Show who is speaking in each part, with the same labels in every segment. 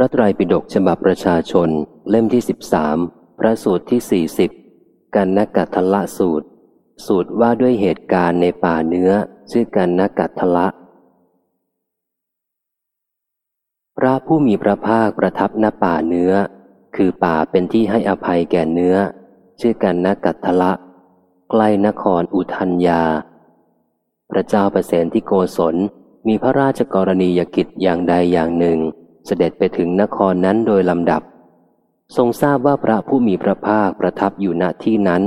Speaker 1: ระไตรปิฎกฉบับประชาชน เล่มที่สิบสามพระสูตรที่สี่สิบกันนกัตทละสูตร สูตรว่าด้วยเหตุการณ์ในป่าเนื้อ ชื่อกันนกัตทละ พระผู้มีพระภาคประทับณป่าเนื้อ คือป่าเป็นที่ให้อภัยแก่เนื้อ ชื่อกันนกัตทละ ใกล้นครอุทัญญา พระเจ้าประเสนที่โกศลมีพระราชกรณียกิจอย่างใดอย่างหนึ่ง เสด็จไปถึงนครนั้นโดยลำดับ ทรงทราบว่าพระผู้มีพระภาคประทับอยู่ณที่นั้น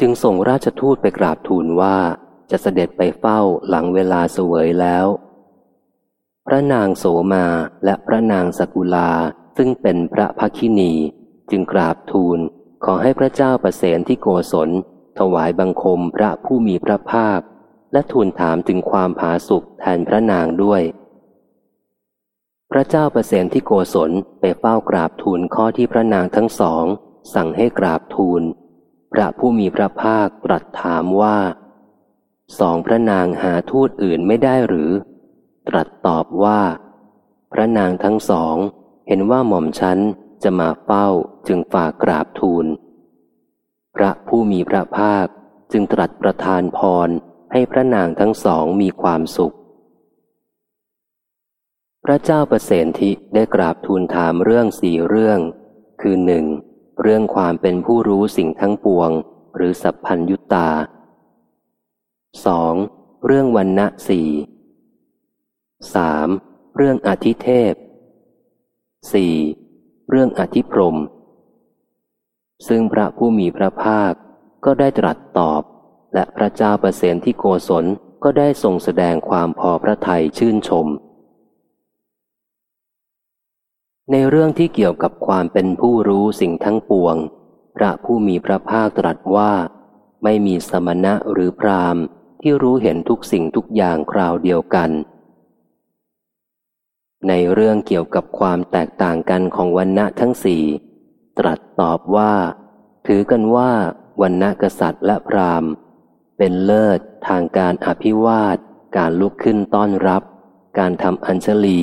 Speaker 1: จึงส่งราชทูตไปกราบทูลว่าจะเสด็จไปเฝ้าหลังเวลาเสวยแล้ว พระนางโสมาและพระนางสกุลาซึ่งเป็นพระพักินี จึงกราบทูลขอให้พระเจ้าประเสนที่โกศล ถวายบังคมพระผู้มีพระภาค และทูลถามถึงความผาสุกแทนพระนางด้วย ระเจ้าประเสนที่โกศลไปเฝ้ากราบทูลข้อที่พระนางทั้งสอง สั่งให้กราบทูล พระผู้มีพระภาคตรัสถามว่าสองพระนางหาทูตอื่นไม่ได้หรือ ตรัสตอบว่า พระนางทั้งสอง เห็นว่าหม่อมฉันจะมาเฝ้าจึงฝากกราบทูล พระผู้มีพระภาคจึงตรัสประทานพรให้พระนางทั้งสองมีความสุข พระเจ้าประเสนทิได้กราบทูลถามเรื่องสี่เรื่อง คือหนึ่งเรื่องความเป็นผู้รู้สิ่งทั้งปวง หรือสัพพัญยุตตาสองเรื่องวันณะสี่สามเรื่องอธิเทพสี่เรื่องอธิพรม ซึ่งพระผู้มีพระภาคก็ได้ตรัสตอบ และพระเจ้าประเสนที่โกศลก็ได้ทรงแสดงความพอพระทัยชื่นชม ในเรื่องที่เกี่ยวกับความเป็นผู้รู้สิ่งทั้งปวง พระผู้มีพระภาคตรัสว่า ไม่มีสมณะหรือพรามที่รู้เห็นทุกสิ่งทุกอย่างคราวเดียวกัน ในเรื่องเกี่ยวกับความแตกต่างกันของวันณะทั้งสี่ตรัสตอบว่า ถือกันว่าวันณะกษัตริย์และพรามเป็นเลิศทางการอภิวาท การลุกขึ้นต้อนรับ การทำอัญชลี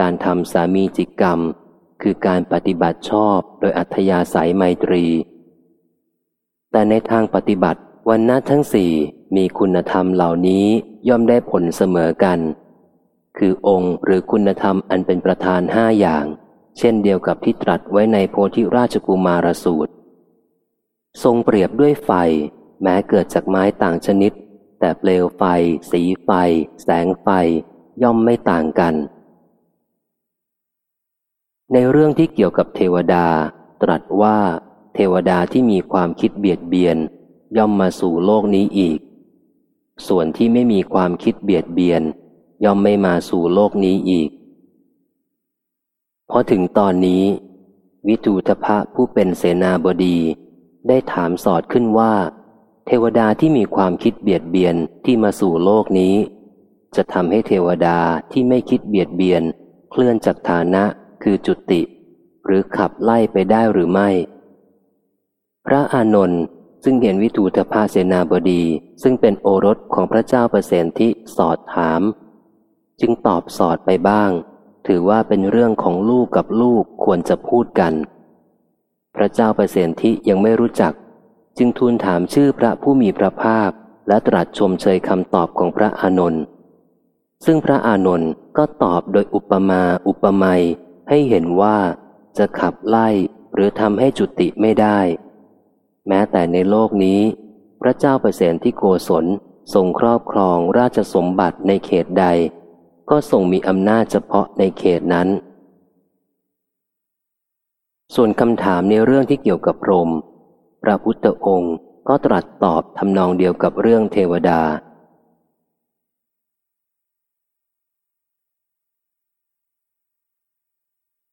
Speaker 1: การทำสามีจิกรรม คือการปฏิบัติชอบโดยอัธยาศัยไมตรี แต่ในทางปฏิบัติวันนัทั้งสี่มีคุณธรรมเหล่านี้ย่อมได้ผลเสมอกัน คือองค์หรือคุณธรรมอันเป็นประธานห้าอย่าง เช่นเดียวกับที่ตรัสไว้ในโพธิราชกุมารสูตร ทรงเปรียบด้วยไฟ แม้เกิดจากไม้ต่างชนิด แต่เปลวไฟ สีไฟ แสงไฟ ย่อมไม่ต่างกัน ในเรื่องที่เกี่ยวกับเทวดา ตรัสว่า เทวดาที่มีความคิดเบียดเบียน ย่อมมาสู่โลกนี้อีก ส่วนที่ไม่มีความคิดเบียดเบียน ย่อมไม่มาสู่โลกนี้อีกพอถึงตอนนี้ วิทูทพะผู้เป็นเสนาบดี ได้ถามสอดขึ้นว่า เทวดาที่มีความคิดเบียดเบียนที่มาสู่โลกนี้ จะทำให้เทวดาที่ไม่คิดเบียดเบียน เคลื่อนจากฐานะ คือจุติ หรือขับไล่ไปได้หรือไม่ พระอานนท์ซึ่งเห็นวิทูตภาเสนาบดี ซึ่งเป็นโอรสของพระเจ้าประเสนที่สอดถาม จึงตอบสอดไปบ้าง ถือว่าเป็นเรื่องของลูกกับลูกควรจะพูดกัน พระเจ้าประเสนที่ยังไม่รู้จัก จึงทูลถามชื่อพระผู้มีพระภาค และตรัสชมเชยคำตอบของพระอานนท์ซึ่งพระอานนท์ก็ตอบโดยอุปมาอุปไมย ให้เห็นว่าจะขับไล่หรือทำให้จุติไม่ได้ แม้แต่ในโลกนี้ พระเจ้าเปรตที่โกศลทรงครอบครองราชสมบัติในเขตใด ก็ทรงมีอำนาจเฉพาะในเขตนั้น ส่วนคำถามในเรื่องที่เกี่ยวกับพรหมพระพุทธองค์ก็ตรัสตอบทำนองเดียวกับเรื่องเทวดา